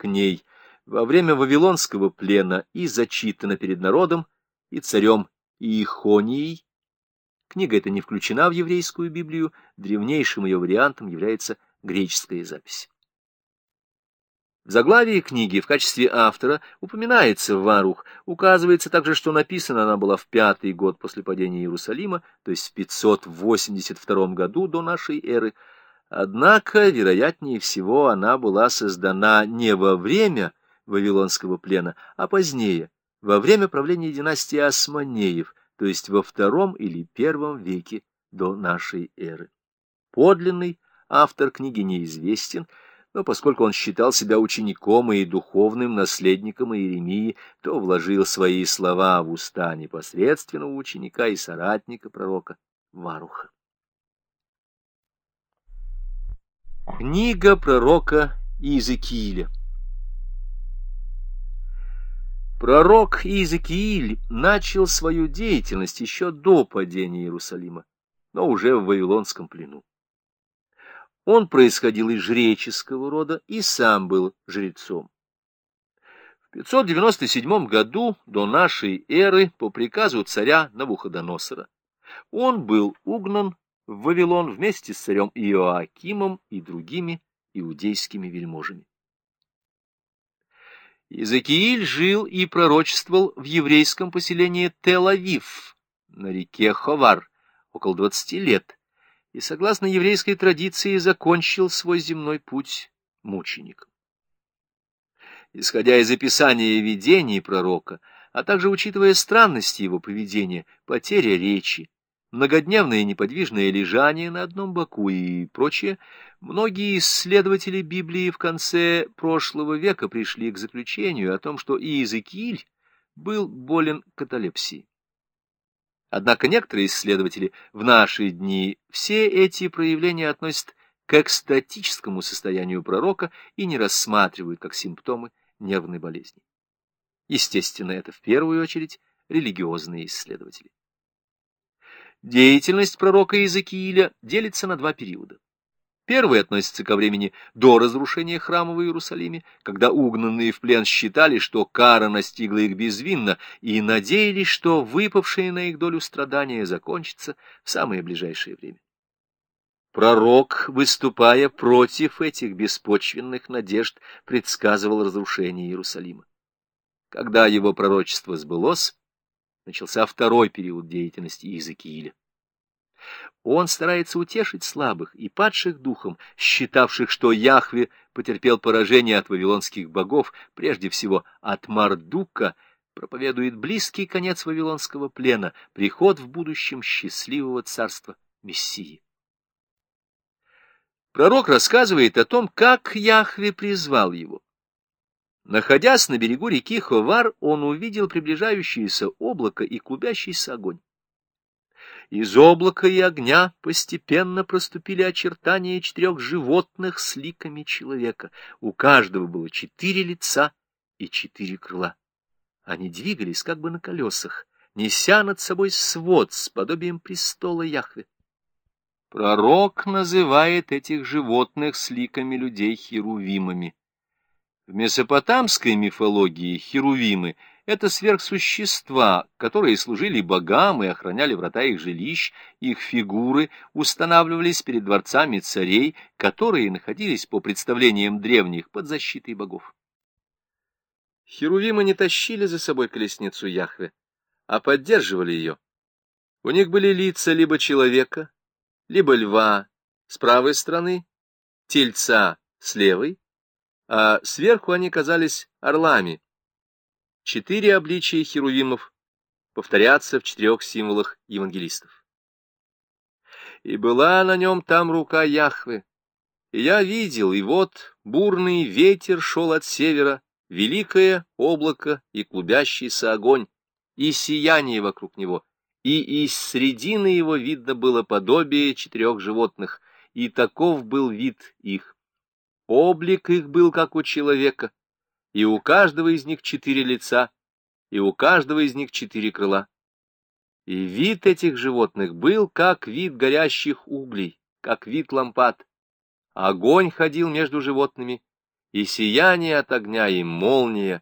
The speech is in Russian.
к ней во время Вавилонского плена и зачитана перед народом и царем Иехонией. Книга эта не включена в еврейскую Библию, древнейшим ее вариантом является греческая запись. В заглавии книги в качестве автора упоминается Варух, указывается также, что написана она была в пятый год после падения Иерусалима, то есть в 582 году до нашей эры. Однако, вероятнее всего, она была создана не во время Вавилонского плена, а позднее, во время правления династии Османеев, то есть во втором или первом веке до нашей эры. Подлинный автор книги неизвестен, но поскольку он считал себя учеником и духовным наследником Иеремии, то вложил свои слова в уста непосредственного ученика и соратника пророка Варуха. Книга пророка Иезекииля Пророк Иезекииль начал свою деятельность еще до падения Иерусалима, но уже в Вавилонском плену. Он происходил из жреческого рода и сам был жрецом. В 597 году до нашей эры по приказу царя Навуходоносора он был угнан в Вавилон вместе с царем Иоакимом и другими иудейскими вельможами. Иезекииль жил и пророчествовал в еврейском поселении Тел-Авив на реке Ховар около 20 лет, и, согласно еврейской традиции, закончил свой земной путь мучеником. Исходя из описания видений пророка, а также учитывая странности его поведения, потеря речи, многодневное неподвижное лежание на одном боку и прочее, многие исследователи Библии в конце прошлого века пришли к заключению о том, что Иезекииль был болен каталепсией. Однако некоторые исследователи в наши дни все эти проявления относят к экстатическому состоянию пророка и не рассматривают как симптомы нервной болезни. Естественно, это в первую очередь религиозные исследователи. Деятельность пророка Иезекииля делится на два периода. Первый относится ко времени до разрушения храма в Иерусалиме, когда угнанные в плен считали, что кара настигла их безвинно, и надеялись, что выпавшие на их долю страдания закончатся в самое ближайшее время. Пророк, выступая против этих беспочвенных надежд, предсказывал разрушение Иерусалима. Когда его пророчество сбылось, начался второй период деятельности Иезекииля. Он старается утешить слабых и падших духом, считавших, что Яхве потерпел поражение от вавилонских богов, прежде всего от Мардука, проповедует близкий конец вавилонского плена, приход в будущем счастливого царства Мессии. Пророк рассказывает о том, как Яхве призвал его. Находясь на берегу реки Ховар, он увидел приближающееся облако и клубящийся огонь. Из облака и огня постепенно проступили очертания четырех животных с ликами человека. У каждого было четыре лица и четыре крыла. Они двигались как бы на колесах, неся над собой свод с подобием престола Яхве. Пророк называет этих животных с ликами людей херувимами. В месопотамской мифологии херувимы — это сверхсущества, которые служили богам и охраняли врата их жилищ, их фигуры устанавливались перед дворцами царей, которые находились, по представлениям древних, под защитой богов. Херувимы не тащили за собой колесницу Яхве, а поддерживали ее. У них были лица либо человека, либо льва с правой стороны, тельца с левой, а сверху они казались орлами, Четыре обличия херувимов повторятся в четырех символах евангелистов. И была на нем там рука Яхвы. И я видел, и вот бурный ветер шел от севера, великое облако и клубящийся огонь, и сияние вокруг него, и из средины его видно было подобие четырех животных, и таков был вид их. Облик их был, как у человека, и у каждого из них четыре лица, и у каждого из них четыре крыла. И вид этих животных был как вид горящих углей, как вид лампад. Огонь ходил между животными, и сияние от огня, и молния,